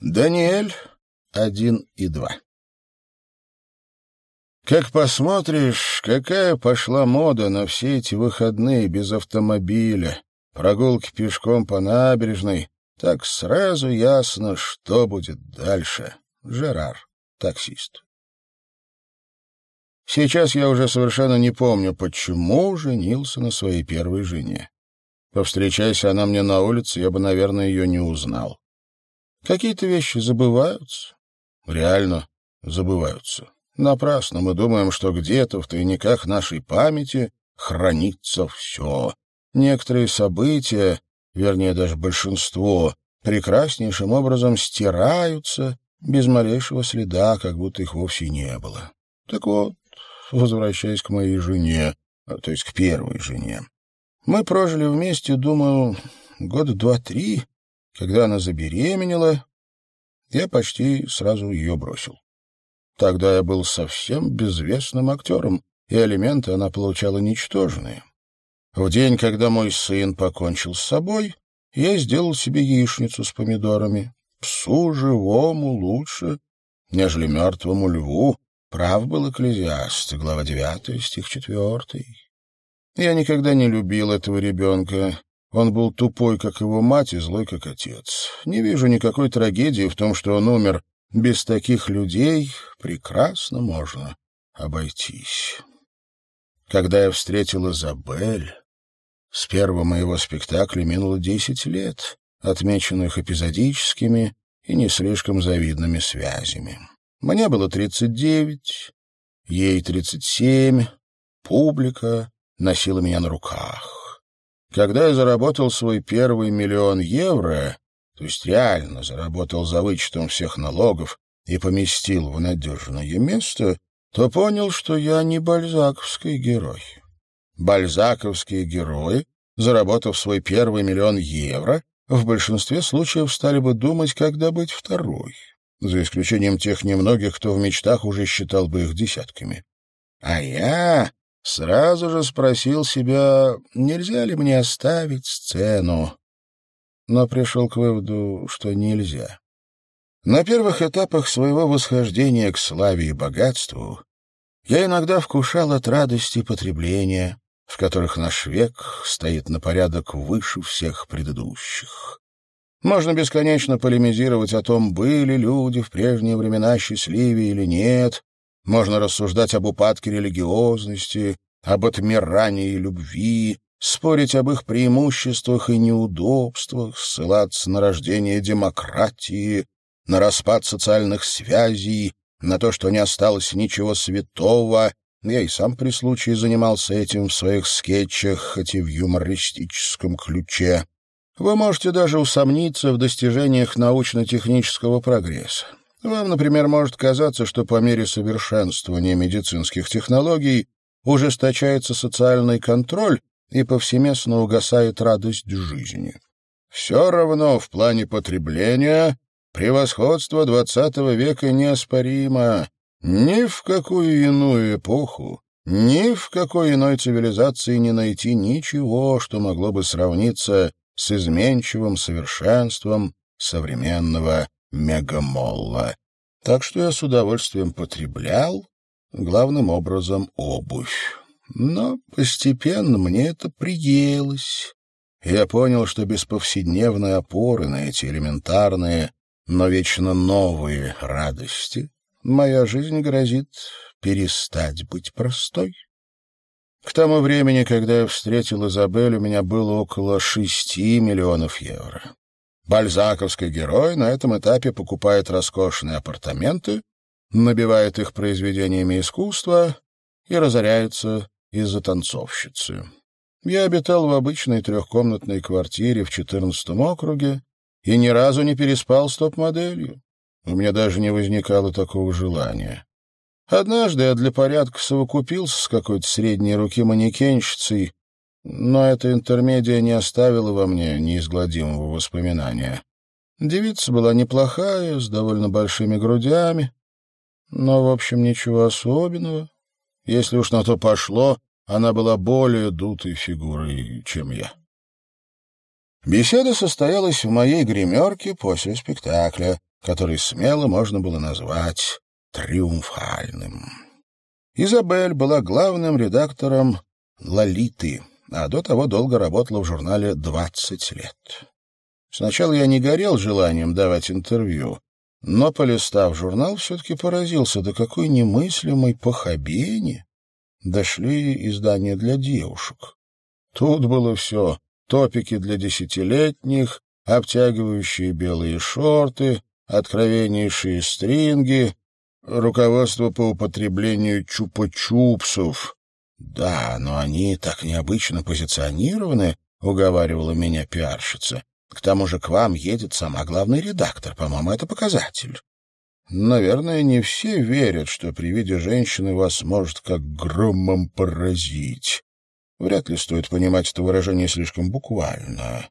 Даниэль один и два. Как посмотришь, какая пошла мода на все эти выходные без автомобиля, прогулки пешком по набережной, так сразу ясно, что будет дальше. Жерар, таксист. Сейчас я уже совершенно не помню, почему женился на своей первой жене. Повстречайся она мне на улице, я бы, наверное, ее не узнал. Какие-то вещи забываются. Реально забываются. Напрасно мы думаем, что где-то в тайниках нашей памяти хранится все. Некоторые события, вернее, даже большинство, прекраснейшим образом стираются без малейшего следа, как будто их вовсе не было. Так вот, возвращаясь к моей жене, а, то есть к первой жене. Мы прожили вместе, думаю, года два-три, когда она забеременела, я почти сразу ее бросил. Тогда я был совсем безвестным актером, и алименты она получала ничтожные. В день, когда мой сын покончил с собой, я сделал себе яичницу с помидорами. Псу живому лучше, нежели мертвому льву. Прав был экклезиаст, глава 9, стих 4. Я никогда не любил этого ребенка, он был тупой, как его мать, и злой, как отец. Не вижу никакой трагедии в том, что он умер. Без таких людей прекрасно можно обойтись. Когда я встретил Изабель, с первого моего спектакля минуло десять лет, отмеченных эпизодическими и не слишком завидными связями. Мне было тридцать девять, ей тридцать семь, публика носила меня на руках. Когда я заработал свой первый миллион евро, то есть реально заработал за вычетом всех налогов и поместил в надежное место, то понял, что я не бальзаковский герой. Бальзаковские герои, заработав свой первый миллион евро, в большинстве случаев стали бы думать, как добыть второй, за исключением тех немногих, кто в мечтах уже считал бы их десятками. А я Сразу же спросил себя, нельзя ли мне оставить сцену, но пришел к выводу, что нельзя. На первых этапах своего восхождения к славе и богатству я иногда вкушал от радости потребления, в которых наш век стоит на порядок выше всех предыдущих. Можно бесконечно полемизировать о том, были люди в прежние времена счастливее или нет, можно рассуждать об упадке религиозности, об отмирании любви, спорить об их преимуществах и неудобствах, ссылаться на рождение демократии, на распад социальных связей, на то, что не осталось ничего святого. Я и сам при случае занимался этим в своих скетчах, хоть и в юмористическом ключе. Вы можете даже усомниться в достижениях научно-технического прогресса. Вам, например, может казаться, что по мере совершенствования медицинских технологий ужесточается социальный контроль и повсеместно угасает радость жизни. Все равно в плане потребления превосходство XX века неоспоримо. Ни в какую иную эпоху, ни в какой иной цивилизации не найти ничего, что могло бы сравниться с изменчивым совершенством современного мегамолла. Так что я с удовольствием потреблял, главным образом, обувь. Но постепенно мне это приелось. Я понял, что без повседневной опоры на эти элементарные, но вечно новые радости моя жизнь грозит перестать быть простой. К тому времени, когда я встретил Изабель, у меня было около шести миллионов евро. Бальзаковский герой на этом этапе покупает роскошные апартаменты, набивает их произведениями искусства и разоряется из-за танцовщицы. Я обитал в обычной трехкомнатной квартире в четырнадцатом округе и ни разу не переспал с топ-моделью. У меня даже не возникало такого желания. Однажды я для порядка совокупился с какой-то средней руки манекенщицей, но эта интермедия не оставила во мне неизгладимого воспоминания. Девица была неплохая, с довольно большими грудями, но, в общем, ничего особенного. Если уж на то пошло, она была более дутой фигурой, чем я. Беседа состоялась в моей гримерке после спектакля. который смело можно было назвать триумфальным. Изабель была главным редактором «Лолиты», а до того долго работала в журнале «20 лет». Сначала я не горел желанием давать интервью, но, полистав журнал, все-таки поразился, до какой немыслимой похабени дошли издания для девушек. Тут было все — топики для десятилетних, обтягивающие белые шорты, откровеннейшие стринги, руководство по употреблению чупа-чупсов. Да, но они так необычно позиционированы, — уговаривала меня пиарщица. К тому же к вам едет сама главный редактор. По-моему, это показатель. Наверное, не все верят, что при виде женщины вас может как громом поразить. Вряд ли стоит понимать это выражение слишком буквально.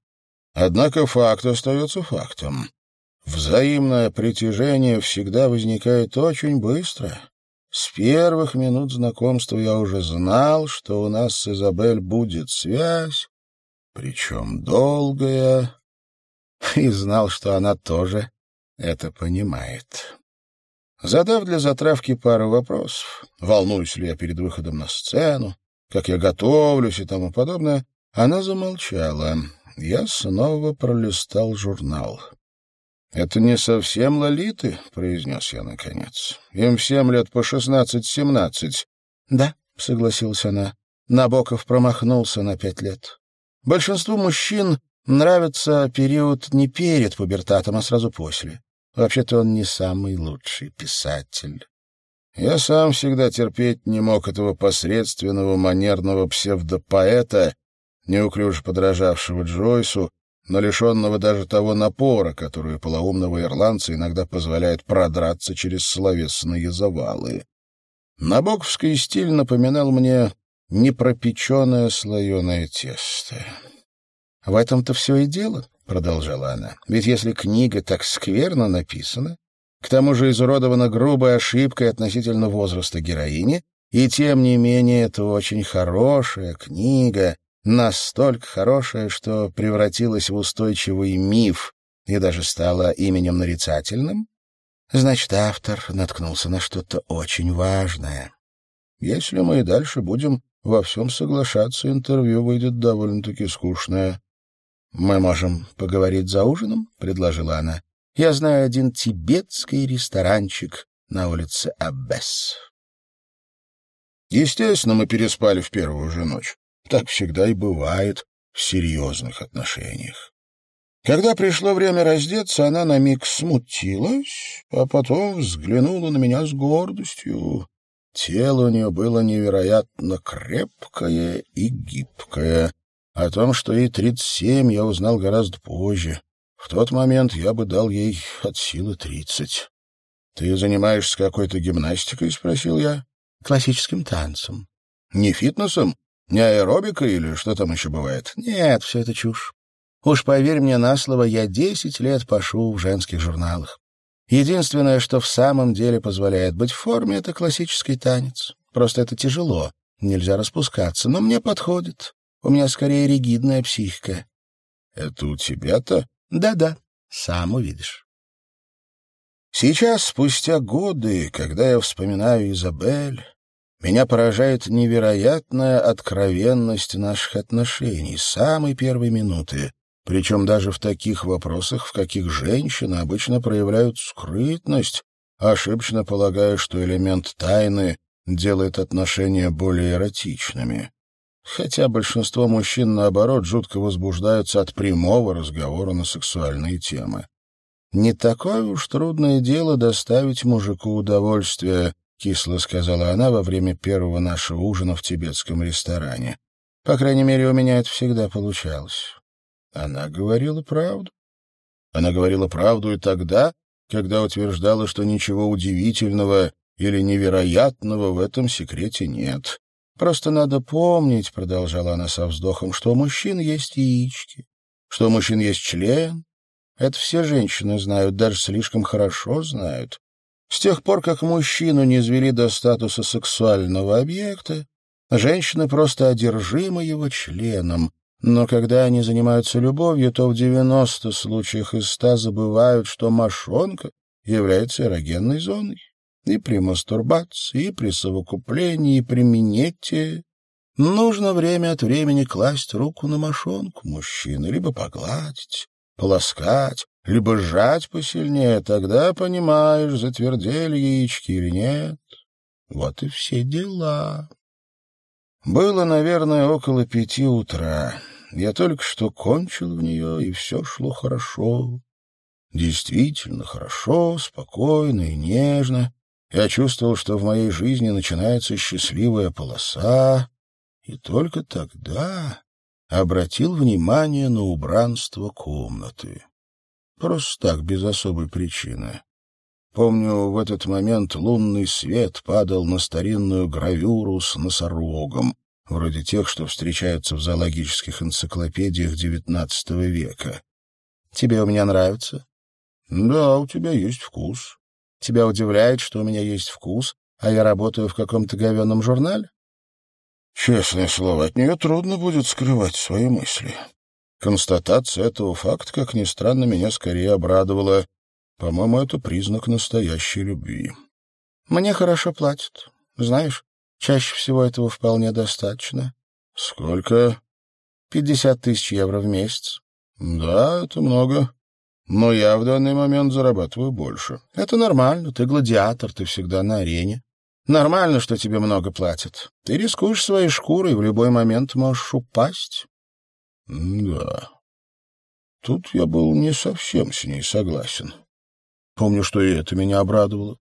Однако факт остается фактом. Взаимное притяжение всегда возникает очень быстро. С первых минут знакомства я уже знал, что у нас с Изабель будет связь, причем долгая, и знал, что она тоже это понимает. Задав для затравки пару вопросов, волнуюсь ли я перед выходом на сцену, как я готовлюсь и тому подобное, она замолчала. Я снова пролистал журнал. «Это не совсем лолиты», — произнес я наконец. «Им всем лет по шестнадцать-семнадцать». «Да», — согласилась она. Набоков промахнулся на пять лет. Большинству мужчин Нравится период не перед пубертатом, а сразу после. Вообще-то он не самый лучший писатель. Я сам всегда терпеть не мог этого посредственного манерного псевдопоэта, неуклюже подражавшего Джойсу, но лишенного даже того напора, который полоумного ирландца иногда позволяет продраться через словесные завалы. Набоковский стиль напоминал мне непропеченное слоеное тесто. В этом-то все и дело, — продолжала она. Ведь если книга так скверно написана, к тому же изуродована грубой ошибкой относительно возраста героини, и тем не менее это очень хорошая книга, настолько хорошая, что превратилась в устойчивый миф и даже стала именем нарицательным, значит, автор наткнулся на что-то очень важное. Если мы и дальше будем во всем соглашаться, интервью выйдет довольно-таки скучное. «Мы можем поговорить за ужином?» — предложила она. «Я знаю один тибетский ресторанчик на улице Аббес». Естественно, мы переспали в первую же ночь. Так всегда и бывает в серьезных отношениях. Когда пришло время раздеться, она на миг смутилась, а потом взглянула на меня с гордостью. Тело у нее было невероятно крепкое и гибкое. О том, что ей тридцать семь, я узнал гораздо позже. В тот момент я бы дал ей от силы тридцать. — Ты занимаешься какой-то гимнастикой? — спросил я. — Классическим танцем. — Не фитнесом? Не аэробикой или что там еще бывает? — Нет, все это чушь. Уж поверь мне на слово, я десять лет пошу в женских журналах. Единственное, что в самом деле позволяет быть в форме, — это классический танец. Просто это тяжело, нельзя распускаться, но мне подходит. У меня скорее ригидная психика. — Это у тебя-то? Да — Да-да, сам увидишь. Сейчас, спустя годы, когда я вспоминаю Изабель, меня поражает невероятная откровенность наших отношений с самой первой минуты, причем даже в таких вопросах, в каких женщины обычно проявляют скрытность, ошибочно полагая, что элемент тайны делает отношения более эротичными хотя большинство мужчин, наоборот, жутко возбуждаются от прямого разговора на сексуальные темы. «Не такое уж трудное дело доставить мужику удовольствие», — кисло сказала она во время первого нашего ужина в тибетском ресторане. «По крайней мере, у меня это всегда получалось». Она говорила правду. Она говорила правду и тогда, когда утверждала, что ничего удивительного или невероятного в этом секрете нет. Просто надо помнить, — продолжала она со вздохом, — что у мужчин есть яички, что у мужчин есть член. Это все женщины знают, даже слишком хорошо знают. С тех пор, как мужчину не извели до статуса сексуального объекта, женщины просто одержимы его членом, но когда они занимаются любовью, то в девяносто случаях из ста забывают, что мошонка является эрогенной зоной. И при мастурбации, и при совокуплении, и при минете нужно время от времени класть руку на мошонку мужчины, либо погладить, полоскать, либо сжать посильнее, тогда понимаешь, затвердели яички или нет. Вот и все дела. Было, наверное, около пяти утра. Я только что кончил в нее, и все шло хорошо. Действительно хорошо, спокойно и нежно. Я чувствовал, что в моей жизни начинается счастливая полоса, и только тогда обратил внимание на убранство комнаты. Просто так, без особой причины. Помню, в этот момент лунный свет падал на старинную гравюру с носорогом, вроде тех, что встречаются в зоологических энциклопедиях XIX века. «Тебе у меня нравится?» «Да, у тебя есть вкус». «Тебя удивляет, что у меня есть вкус, а я работаю в каком-то говенном журнале?» Честное слово, от нее трудно будет скрывать свои мысли. Констатация этого факта, как ни странно, меня скорее обрадовала. По-моему, это признак настоящей любви. Мне хорошо платят. Знаешь, чаще всего этого вполне достаточно. Сколько? Пятьдесят тысяч евро в месяц. Да, это много. Но я в данный момент зарабатываю больше. Это нормально. Ты гладиатор, ты всегда на арене. Нормально, что тебе много платят. Ты рискуешь своей шкурой, в любой момент можешь упасть. Да. Тут я был не совсем с ней согласен. Помню, что и это меня обрадовало.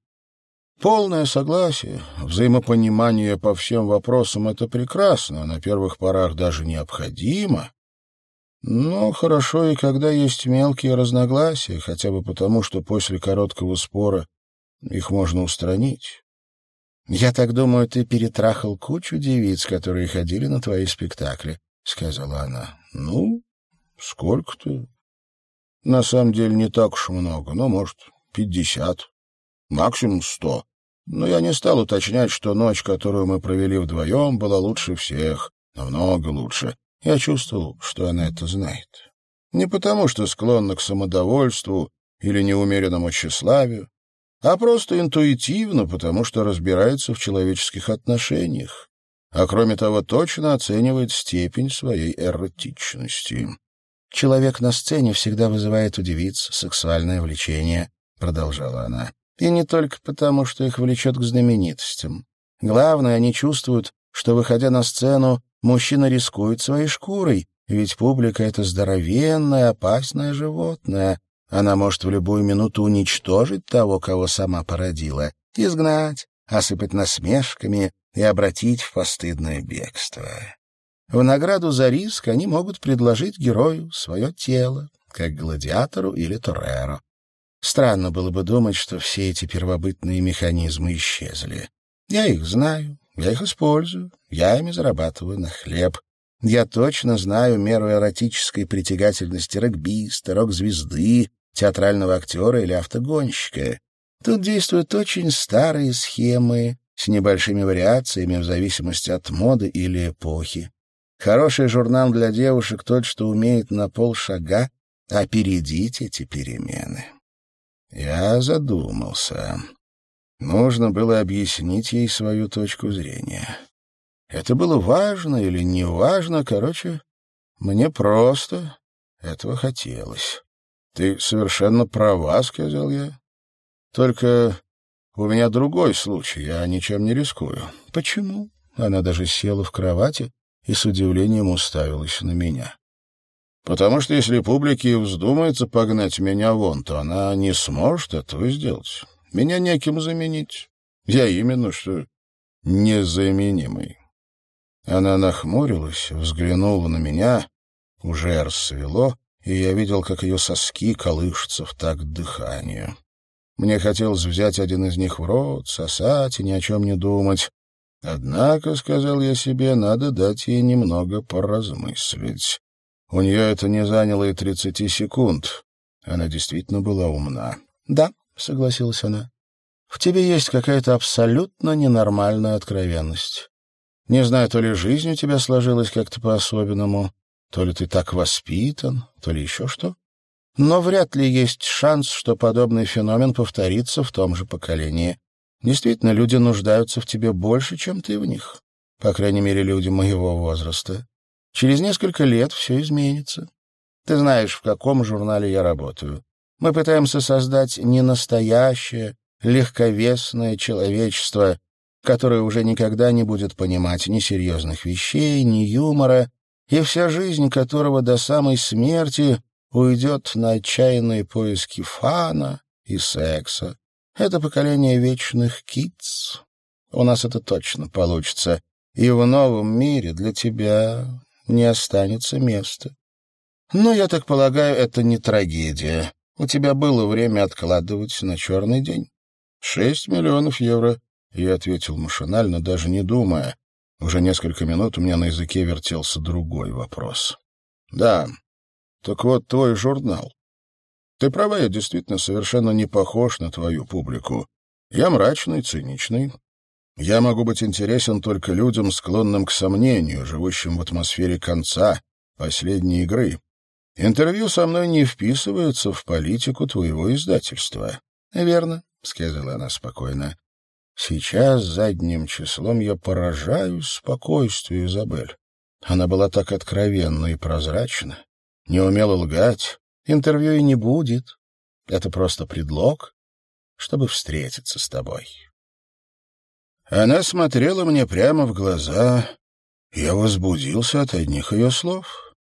Полное согласие, взаимопонимание по всем вопросам — это прекрасно, на первых порах даже необходимо. Но хорошо и когда есть мелкие разногласия, хотя бы потому, что после короткого спора их можно устранить. «Я так думаю, ты перетрахал кучу девиц, которые ходили на твои спектакли», — сказала она. «Ну, сколько-то. На самом деле не так уж много, но, может, пятьдесят, максимум сто. Но я не стал уточнять, что ночь, которую мы провели вдвоем, была лучше всех, намного лучше. Я чувствовал, что она это знает. Не потому, что склонна к самодовольству или неумеренному тщеславию, а просто интуитивно, потому что разбирается в человеческих отношениях, а кроме того точно оценивает степень своей эротичности. «Человек на сцене всегда вызывает у девиц сексуальное влечение», — продолжала она. «И не только потому, что их влечет к знаменитостям. Главное, они чувствуют, что, выходя на сцену, мужчина рискует своей шкурой, ведь публика — это здоровенное, опасное животное, она может в любую минуту уничтожить того, кого сама породила, изгнать, осыпать насмешками и обратить в постыдное бегство. В награду за риск они могут предложить герою свое тело, как гладиатору или Тореро. Странно было бы думать, что все эти первобытные механизмы исчезли. Я их знаю, я их использую, я ими зарабатываю на хлеб. Я точно знаю меру эротической притягательности регбиста, рок-звезды, театрального актера или автогонщика. Тут действуют очень старые схемы с небольшими вариациями в зависимости от моды или эпохи. Хороший журнал для девушек тот, что умеет на полшага опередить эти перемены. Я задумался. Нужно было объяснить ей свою точку зрения. Это было важно или не важно, короче, мне просто этого хотелось. «Ты совершенно права», — сказал я. «Только у меня другой случай, я ничем не рискую». «Почему?» Она даже села в кровати и с удивлением уставилась на меня. «Потому что если публике вздумается погнать меня вон, то она не сможет этого сделать. Меня неким заменить. Я именно что незаменимый». Она нахмурилась, взглянула на меня, уже рассвело, и я видел, как ее соски колышутся в такт дыханию. Мне хотелось взять один из них в рот, сосать и ни о чем не думать. Однако, — сказал я себе, — надо дать ей немного поразмыслить. У нее это не заняло и тридцати секунд. Она действительно была умна. — Да, — согласилась она, — в тебе есть какая-то абсолютно ненормальная откровенность. Не знаю, то ли жизнь у тебя сложилась как-то по-особенному, то ли ты так воспитан, то ли еще что. Но вряд ли есть шанс, что подобный феномен повторится в том же поколении. Действительно, люди нуждаются в тебе больше, чем ты в них. По крайней мере, люди моего возраста. Через несколько лет все изменится. Ты знаешь, в каком журнале я работаю. Мы пытаемся создать не настоящее, легковесное человечество, которое уже никогда не будет понимать ни серьезных вещей, ни юмора, и вся жизнь которого до самой смерти уйдет на отчаянные поиски фана и секса. Это поколение вечных китс. У нас это точно получится. И в новом мире для тебя не останется места. Но, я так полагаю, это не трагедия. У тебя было время откладывать на черный день. Шесть миллионов евро. Я ответил машинально, даже не думая. Уже несколько минут у меня на языке вертелся другой вопрос. Да, так вот твой журнал. Ты права, я действительно совершенно не похож на твою публику. Я мрачный, циничный. Я могу быть интересен только людям, склонным к сомнению, живущим в атмосфере конца, последней игры. Интервью со мной не вписывается в политику твоего издательства. — Верно, — сказала она спокойно. — Сейчас задним числом я поражаюсь спокойствию Изабель. Она была так откровенна и прозрачна, не умела лгать, интервью и не будет. Это просто предлог, чтобы встретиться с тобой. Она смотрела мне прямо в глаза. Я возбудился от одних ее слов.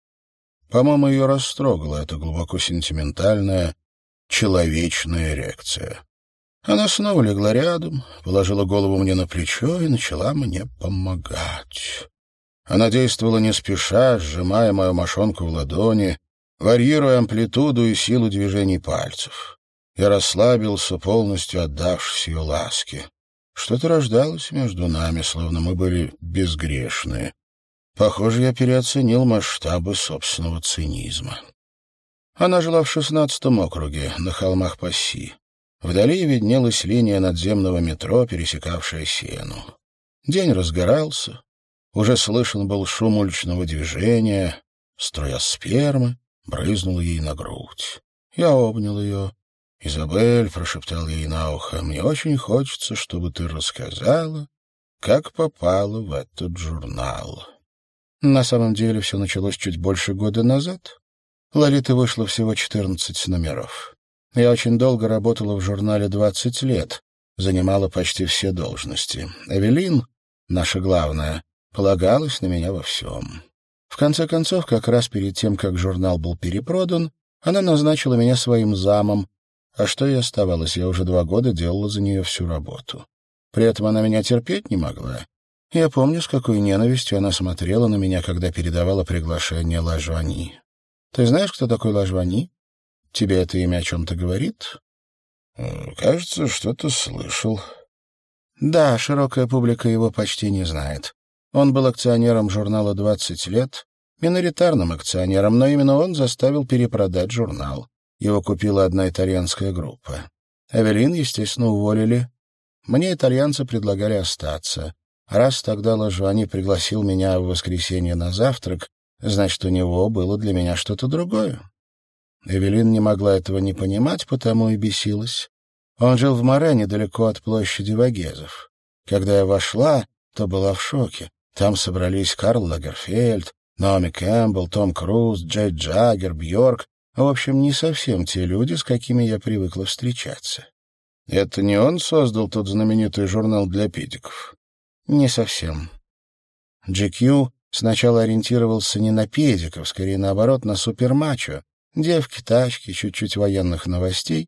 По-моему, ее растрогала эта глубоко сентиментальная, человечная реакция. Она снова легла рядом, положила голову мне на плечо и начала мне помогать. Она действовала не спеша, сжимая мою мошонку в ладони, варьируя амплитуду и силу движений пальцев. Я расслабился, полностью отдавшись ее ласке. Что-то рождалось между нами, словно мы были безгрешны. Похоже, я переоценил масштабы собственного цинизма. Она жила в шестнадцатом округе, на холмах Пасси. Вдали виднелась линия надземного метро, пересекавшая Сену. День разгорался. Уже слышен был шум уличного движения. Струя спермы брызнула ей на грудь. Я обнял ее. «Изабель», — прошептал ей на ухо, — «мне очень хочется, чтобы ты рассказала, как попала в этот журнал». На самом деле все началось чуть больше года назад. Лолита вышла всего 14 номеров. Я очень долго работала в журнале 20 лет, занимала почти все должности. Эвелин, наша главная, полагалась на меня во всем. В конце концов, как раз перед тем, как журнал был перепродан, она назначила меня своим замом, а что и оставалось, я уже два года делала за нее всю работу. При этом она меня терпеть не могла, я помню, с какой ненавистью она смотрела на меня, когда передавала приглашение Лажвани. Ты знаешь, кто такой Лажвани? Тебе это имя о чем-то говорит? Э, кажется, что-то слышал. Да, широкая публика его почти не знает. Он был акционером журнала «20 лет», миноритарным акционером, но именно он заставил перепродать журнал. Его купила одна итальянская группа. Эвелин, естественно, уволили. Мне итальянцы предлагали остаться. Раз тогда Лажуани пригласил меня в воскресенье на завтрак, значит, у него было для меня что-то другое. Эвелин не могла этого не понимать, потому и бесилась. Он жил в Море, недалеко от площади Вагезов. Когда я вошла, то была в шоке. Там собрались Карл Лагерфельд, Наоми Кэмпбелл, Том Круз, Джей Джаггер, Бьорк. В общем, не совсем те люди, с какими я привыкла встречаться. Это не он создал тот знаменитый журнал для педиков? Не совсем. GQ сначала ориентировался не на педиков, скорее наоборот, на супермачо. Девки, тачки, чуть-чуть военных новостей.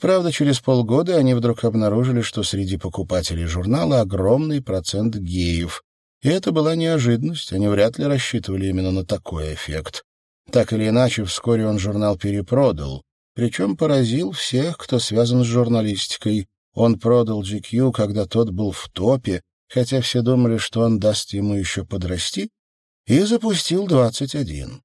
Правда, через полгода они вдруг обнаружили, что среди покупателей журнала огромный процент геев. И это была неожиданность, они вряд ли рассчитывали именно на такой эффект. Так или иначе, вскоре он журнал перепродал, причем поразил всех, кто связан с журналистикой. Он продал GQ, когда тот был в топе, хотя все думали, что он даст ему еще подрасти, и запустил двадцать один.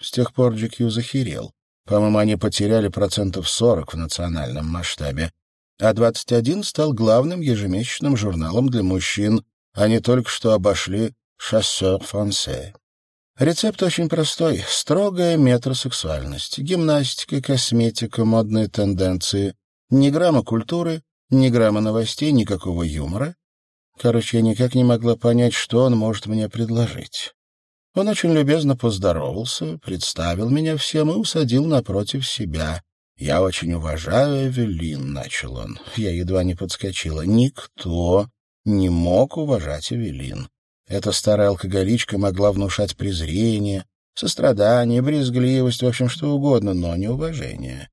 С тех пор GQ захерел. По-моему, они потеряли процентов сорок в национальном масштабе. А двадцать один стал главным ежемесячным журналом для мужчин. Они только что обошли «Шассер Франсе». Рецепт очень простой. Строгая метросексуальность. Гимнастика, косметика, модные тенденции. Ни грамма культуры, ни грамма новостей, никакого юмора. Короче, я никак не могла понять, что он может мне предложить. Он очень любезно поздоровался, представил меня всем и усадил напротив себя. «Я очень уважаю Эвелин», — начал он. Я едва не подскочила. «Никто не мог уважать Эвелин. Эта старая алкоголичка могла внушать презрение, сострадание, брезгливость, в общем, что угодно, но не уважение.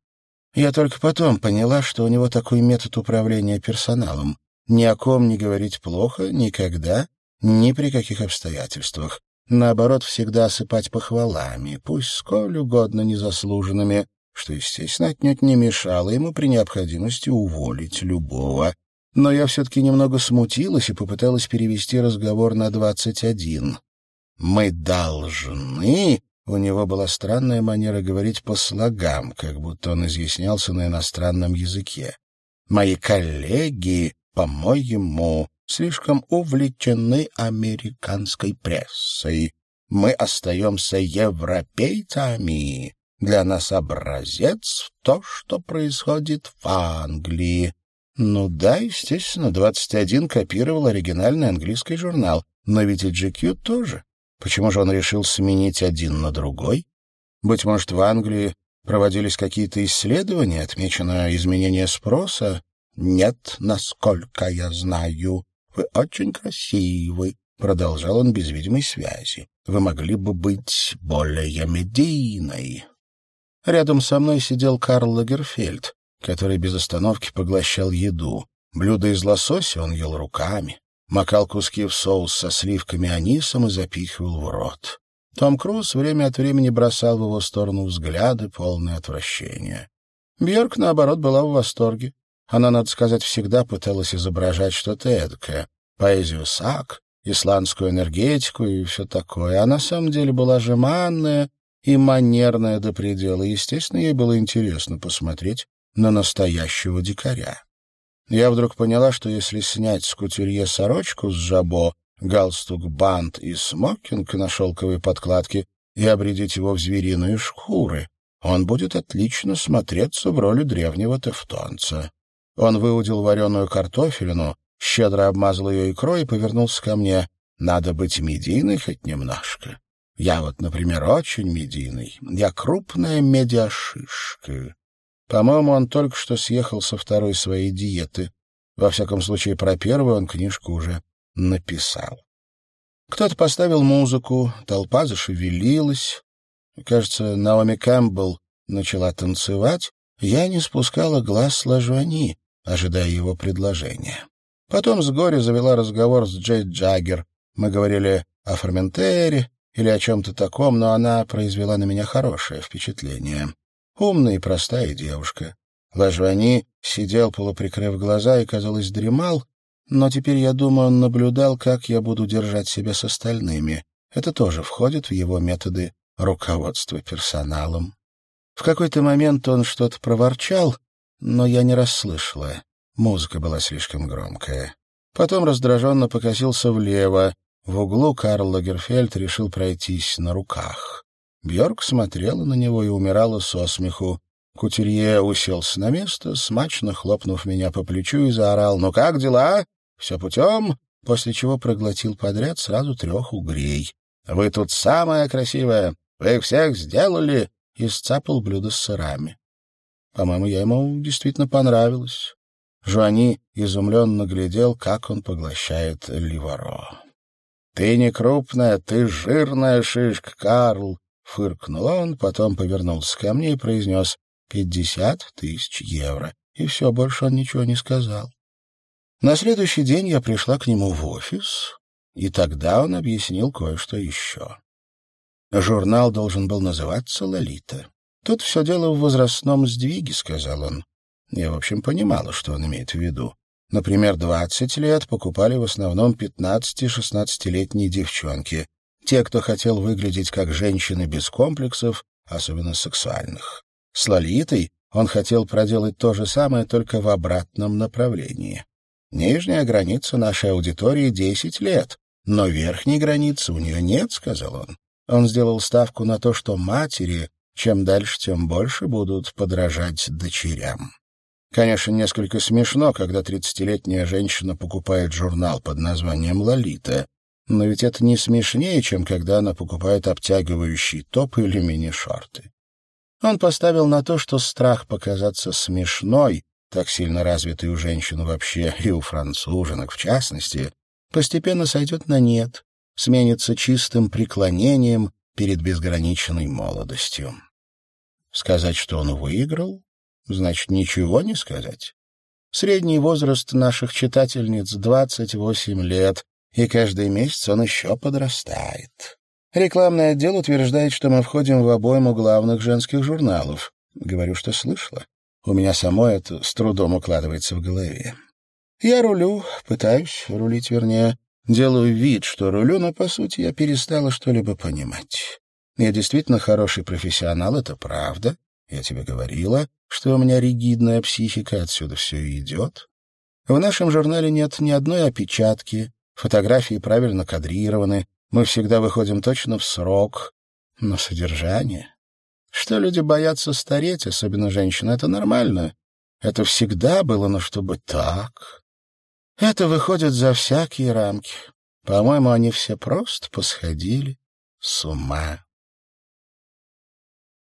Я только потом поняла, что у него такой метод управления персоналом. Ни о ком не говорить плохо, никогда, ни при каких обстоятельствах. Наоборот, всегда осыпать похвалами, пусть сколь угодно незаслуженными, что, естественно, отнюдь не мешало ему при необходимости уволить любого но я все-таки немного смутилась и попыталась перевести разговор на двадцать один. «Мы должны...» У него была странная манера говорить по слогам, как будто он изъяснялся на иностранном языке. «Мои коллеги, по-моему, слишком увлечены американской прессой. Мы остаемся европейцами. Для нас образец — то, что происходит в Англии. Ну да, естественно, 21 копировал оригинальный английский журнал, но ведь и GQ тоже. Почему же он решил сменить один на другой? Быть может, в Англии проводились какие-то исследования, отмечено изменение спроса? Нет, насколько я знаю. Вы очень красивы, продолжал он без видимой связи. Вы могли бы быть более медийной. Рядом со мной сидел Карл Лагерфельд который без остановки поглощал еду. Блюдо из лосося он ел руками, макал куски в соус со сливками анисом и запихивал в рот. Том Круз время от времени бросал в его сторону взгляды, полные отвращения. Бьорк, наоборот, была в восторге. Она, надо сказать, всегда пыталась изображать что-то эдакое. Поэзию сак, исландскую энергетику и все такое. А на самом деле была жеманная и манерная до предела. Естественно, ей было интересно посмотреть, на настоящего дикаря. Я вдруг поняла, что если снять с кутюрье сорочку с жабо, галстук, бант и смокинг на шелковой подкладке и обредить его в звериные шкуры, он будет отлично смотреться в роли древнего тевтонца. Он выудил вареную картофелину, щедро обмазал ее икрой и повернулся ко мне. «Надо быть медийной хоть немножко. Я вот, например, очень медийный. Я крупная медиашишка. По-моему, он только что съехал со второй своей диеты. Во всяком случае, про первую он книжку уже написал. Кто-то поставил музыку, толпа зашевелилась. Кажется, Наоми Кэмпбелл начала танцевать. Я не спускала глаз с Лажуани, ожидая его предложения. Потом с горя завела разговор с Джей Джаггер. Мы говорили о Форментере или о чем-то таком, но она произвела на меня хорошее впечатление. Умная и простая девушка. Лажвани сидел, полуприкрыв глаза, и, казалось, дремал, но теперь, я думаю, он наблюдал, как я буду держать себя с остальными. Это тоже входит в его методы руководства персоналом. В какой-то момент он что-то проворчал, но я не расслышала. Музыка была слишком громкая. Потом раздраженно покосился влево. В углу Карл Лагерфельд решил пройтись на руках. Бьорк смотрела на него и умирала со смеху. Кутюрье уселся на место, смачно хлопнув меня по плечу и заорал «Ну как дела? Все путем?» после чего проглотил подряд сразу трех угрей. «Вы тут самая красивая! Вы всех сделали!» и сцапал блюдо с сырами. По-моему, я ему действительно понравилась. Жуани изумленно глядел, как он поглощает ливаро. «Ты не крупная, ты жирная шишка, Карл!» Фыркнул он, потом повернулся ко мне и произнес «пятьдесят тысяч евро». И все, больше он ничего не сказал. На следующий день я пришла к нему в офис, и тогда он объяснил кое-что еще. Журнал должен был называться «Лолита». Тут все дело в возрастном сдвиге, — сказал он. Я, в общем, понимала, что он имеет в виду. Например, двадцать лет покупали в основном пятнадцати-шестнадцатилетние девчонки, те, кто хотел выглядеть как женщины без комплексов, особенно сексуальных. С Лолитой он хотел проделать то же самое, только в обратном направлении. Нижняя граница нашей аудитории — десять лет, но верхней границы у нее нет, — сказал он. Он сделал ставку на то, что матери, чем дальше, тем больше будут подражать дочерям. Конечно, несколько смешно, когда тридцатилетняя женщина покупает журнал под названием «Лолита», но ведь это не смешнее, чем когда она покупает обтягивающий топ или мини-шорты. Он поставил на то, что страх показаться смешной, так сильно развитый у женщин вообще и у француженок в частности, постепенно сойдет на нет, сменится чистым преклонением перед безграничной молодостью. Сказать, что он выиграл, значит, ничего не сказать. Средний возраст наших читательниц — 28 лет, и каждый месяц он еще подрастает. Рекламный отдел утверждает, что мы входим в обойму главных женских журналов. Говорю, что слышала. У меня самой это с трудом укладывается в голове. Я рулю, пытаюсь рулить, вернее. Делаю вид, что рулю, но, по сути, я перестала что-либо понимать. Я действительно хороший профессионал, это правда. Я тебе говорила, что у меня ригидная психика, отсюда все идет. В нашем журнале нет ни одной опечатки, фотографии правильно кадрированы, мы всегда выходим точно в срок. Но содержание... Что люди боятся стареть, особенно женщины, это нормально. Это всегда было, но чтобы так... Это выходит за всякие рамки. По-моему, они все просто посходили с ума.